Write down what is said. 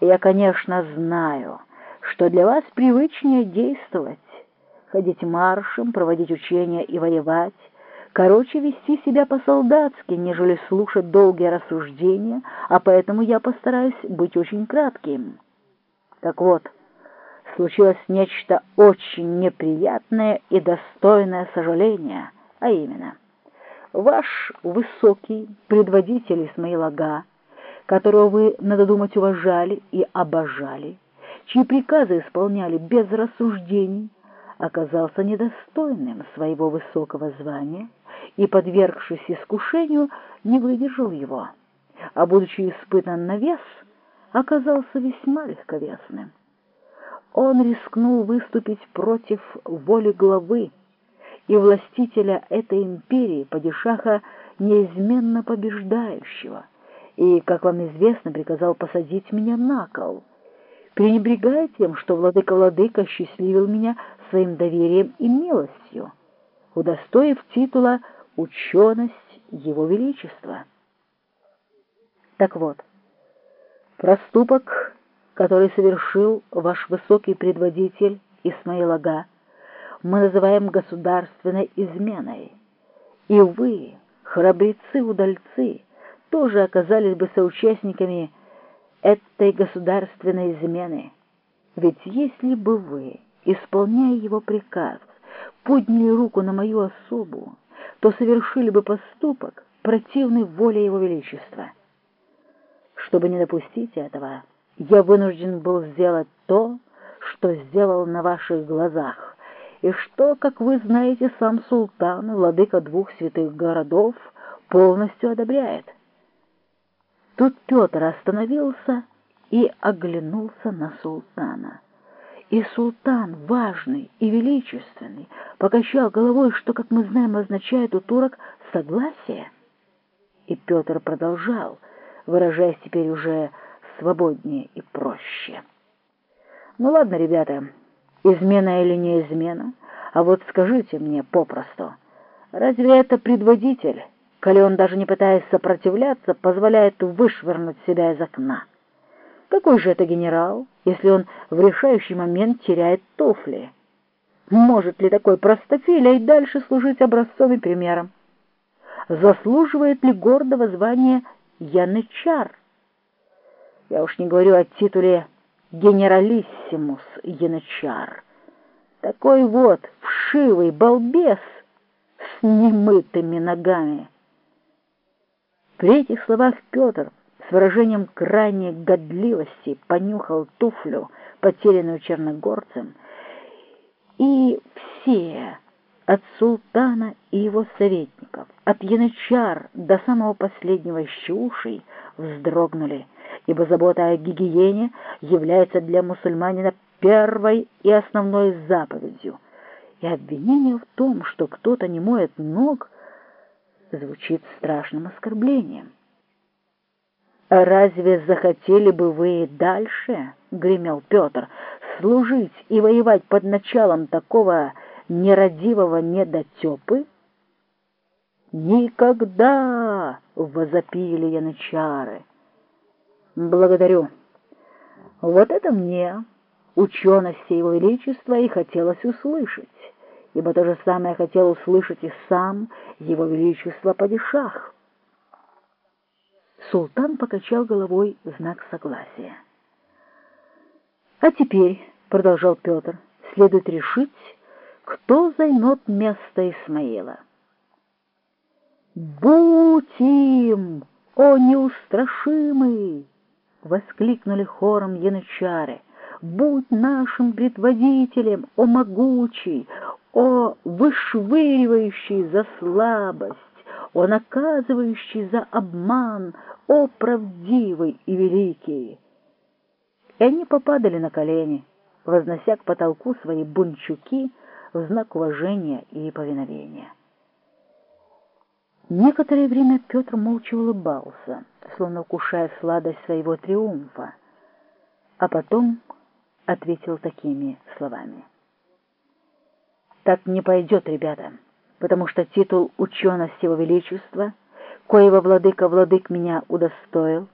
Я, конечно, знаю, что для вас привычнее действовать, ходить маршем, проводить учения и воевать, короче, вести себя по-солдатски, нежели слушать долгие рассуждения, а поэтому я постараюсь быть очень кратким. Так вот, случилось нечто очень неприятное и достойное сожаления, а именно, ваш высокий предводитель Исмаил Ага, которого вы, надо думать, уважали и обожали, чьи приказы исполняли без рассуждений, оказался недостойным своего высокого звания и, подвергшись искушению, не выдержал его, а, будучи испытан на вес, оказался весьма легковесным. Он рискнул выступить против воли главы и властителя этой империи, падишаха, неизменно побеждающего, и, как вам известно, приказал посадить меня на кол, пренебрегая тем, что владыка-владыка счастливил меня своим доверием и милостью, удостоив титула «Ученость Его Величества». Так вот, проступок, который совершил ваш высокий предводитель Исмаил Ага, мы называем государственной изменой, и вы, храбрецы-удальцы, тоже оказались бы соучастниками этой государственной измены. Ведь если бы вы, исполняя его приказ, подняли руку на мою особу, то совершили бы поступок, противный воле его величества. Чтобы не допустить этого, я вынужден был сделать то, что сделал на ваших глазах, и что, как вы знаете, сам султан, владыка двух святых городов, полностью одобряет. Тут Петр остановился и оглянулся на султана. И султан, важный и величественный, покачал головой, что, как мы знаем, означает у турок «согласие». И Петр продолжал, выражаясь теперь уже свободнее и проще. «Ну ладно, ребята, измена или не измена, а вот скажите мне попросту, разве это предводитель?» Коли он, даже не пытаясь сопротивляться, позволяет вышвырнуть себя из окна. Какой же это генерал, если он в решающий момент теряет туфли? Может ли такой простофиля и дальше служить образцом и примером? Заслуживает ли гордого звания янычар? Я уж не говорю о титуле генералиссимус янычар. Такой вот вшивый балбес с немытыми ногами. При этих словах Петр с выражением крайней годливости понюхал туфлю, потерянную черногорцем, и все, от султана и его советников, от янычар до самого последнего щушей, вздрогнули, ибо забота о гигиене является для мусульманина первой и основной заповедью, и обвинение в том, что кто-то не моет ног, звучит страшным оскорблением. «А разве захотели бы вы и дальше, — гремел Петр, — служить и воевать под началом такого нерадивого недотепы?» «Никогда!» — возопили янычары. «Благодарю. Вот это мне, учености его величества, и хотелось услышать» ибо то же самое хотел услышать и сам его величество падишах. Султан покачал головой в знак согласия. «А теперь, — продолжал Петр, — следует решить, кто займет место Исмаила». «Будь им, о неустрашимый!» — воскликнули хором янычары. «Будь нашим предводителем, о могучий, о вышвыривающий за слабость, о наказывающий за обман, о правдивый и великий. И они попадали на колени, вознося к потолку свои бунчуки в знак уважения и повиновения. Некоторое время Петр молча улыбался, словно вкушая сладость своего триумфа, а потом ответил такими словами — так не пойдет, ребята, потому что титул учености его величества, коего владыка владык меня удостоил,